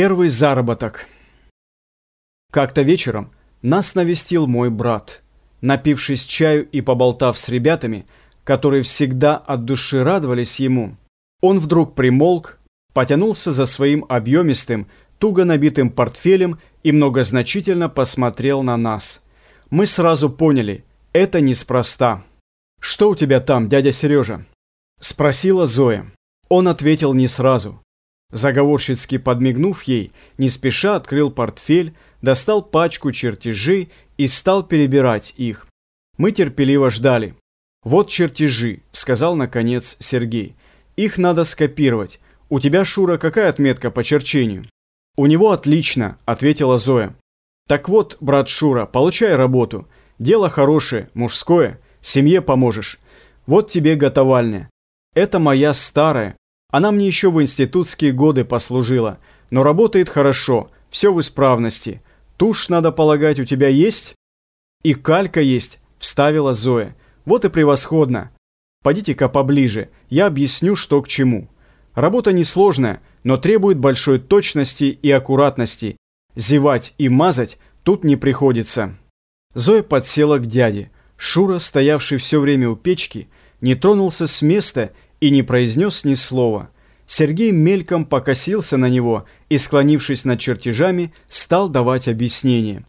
Первый заработок. Как-то вечером нас навестил мой брат. Напившись чаю и поболтав с ребятами, которые всегда от души радовались ему, он вдруг примолк, потянулся за своим объемистым, туго набитым портфелем и многозначительно посмотрел на нас. Мы сразу поняли, это неспроста. «Что у тебя там, дядя Сережа?» – спросила Зоя. Он ответил не сразу. Заговорщицки подмигнув ей, не спеша открыл портфель, достал пачку чертежей и стал перебирать их. Мы терпеливо ждали. «Вот чертежи», — сказал наконец Сергей. «Их надо скопировать. У тебя, Шура, какая отметка по черчению?» «У него отлично», — ответила Зоя. «Так вот, брат Шура, получай работу. Дело хорошее, мужское, семье поможешь. Вот тебе готовальня. Это моя старая, она мне еще в институтские годы послужила, но работает хорошо, все в исправности. Тушь, надо полагать, у тебя есть? И калька есть, вставила Зоя. Вот и превосходно. Пойдите-ка поближе, я объясню, что к чему. Работа несложная, но требует большой точности и аккуратности. Зевать и мазать тут не приходится. Зоя подсела к дяде. Шура, стоявший все время у печки, не тронулся с места и не произнес ни слова. Сергей мельком покосился на него и, склонившись над чертежами, стал давать объяснение.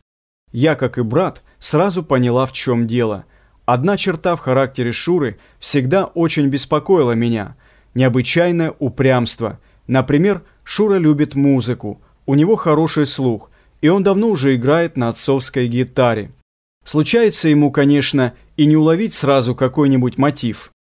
Я, как и брат, сразу поняла, в чем дело. Одна черта в характере Шуры всегда очень беспокоила меня – необычайное упрямство. Например, Шура любит музыку, у него хороший слух, и он давно уже играет на отцовской гитаре. Случается ему, конечно, и не уловить сразу какой-нибудь мотив.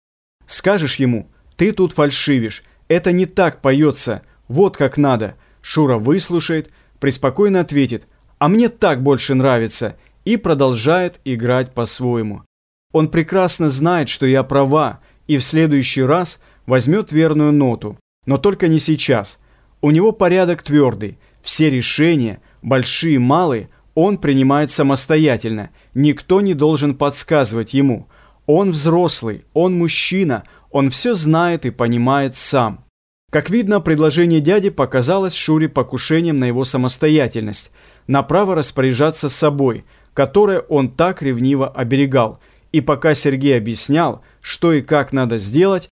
Скажешь ему – ты тут фальшивишь. Это не так поется. Вот как надо. Шура выслушает, преспокойно ответит. А мне так больше нравится. И продолжает играть по-своему. Он прекрасно знает, что я права, и в следующий раз возьмет верную ноту. Но только не сейчас. У него порядок твердый. Все решения, большие малые, он принимает самостоятельно. Никто не должен подсказывать ему. Он взрослый, он мужчина, он все знает и понимает сам. Как видно, предложение дяди показалось Шуре покушением на его самостоятельность, на право распоряжаться собой, которое он так ревниво оберегал. И пока Сергей объяснял, что и как надо сделать,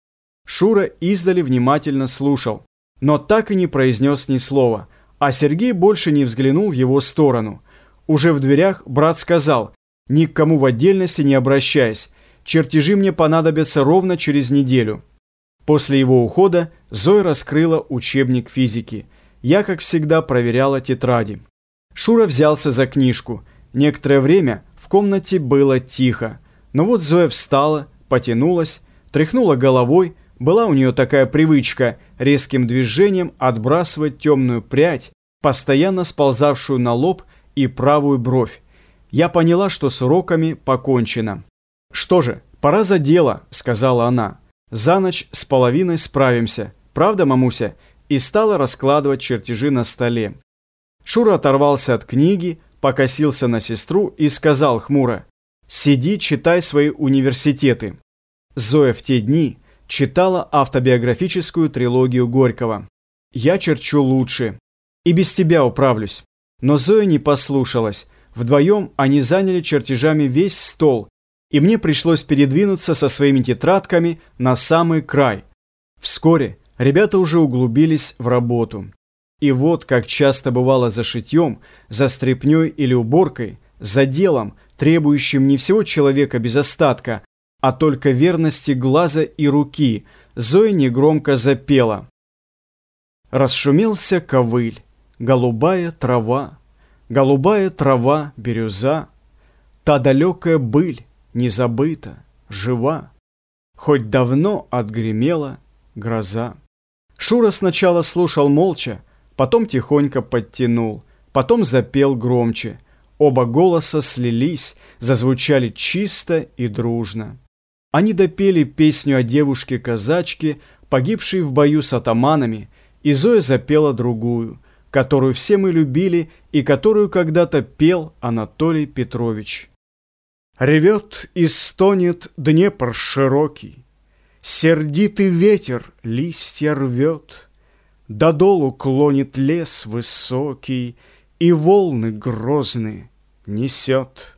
Шура издали внимательно слушал, но так и не произнес ни слова, а Сергей больше не взглянул в его сторону. Уже в дверях брат сказал, ни к кому в отдельности не обращаясь, Чертежи мне понадобятся ровно через неделю. После его ухода Зоя раскрыла учебник физики. Я, как всегда, проверяла тетради. Шура взялся за книжку. Некоторое время в комнате было тихо. Но вот Зоя встала, потянулась, тряхнула головой. Была у нее такая привычка резким движением отбрасывать темную прядь, постоянно сползавшую на лоб и правую бровь. Я поняла, что с уроками покончено. «Что же, пора за дело», — сказала она. «За ночь с половиной справимся. Правда, мамуся?» И стала раскладывать чертежи на столе. Шура оторвался от книги, покосился на сестру и сказал хмуро. «Сиди, читай свои университеты». Зоя в те дни читала автобиографическую трилогию Горького. «Я черчу лучше. И без тебя управлюсь». Но Зоя не послушалась. Вдвоем они заняли чертежами весь стол, и мне пришлось передвинуться со своими тетрадками на самый край. Вскоре ребята уже углубились в работу. И вот, как часто бывало за шитьем, за стряпнёй или уборкой, за делом, требующим не всего человека без остатка, а только верности глаза и руки, Зоя негромко запела. Расшумелся ковыль, голубая трава, голубая трава, бирюза, та далекая быль, не забыта, жива, хоть давно отгремела гроза. Шура сначала слушал молча, потом тихонько подтянул, потом запел громче. Оба голоса слились, зазвучали чисто и дружно. Они допели песню о девушке-казачке, погибшей в бою с атаманами, и Зоя запела другую, которую все мы любили и которую когда-то пел Анатолий Петрович. Ревет и стонет Днепр широкий, Сердитый ветер листья рвет, До долу клонит лес высокий И волны грозные несет.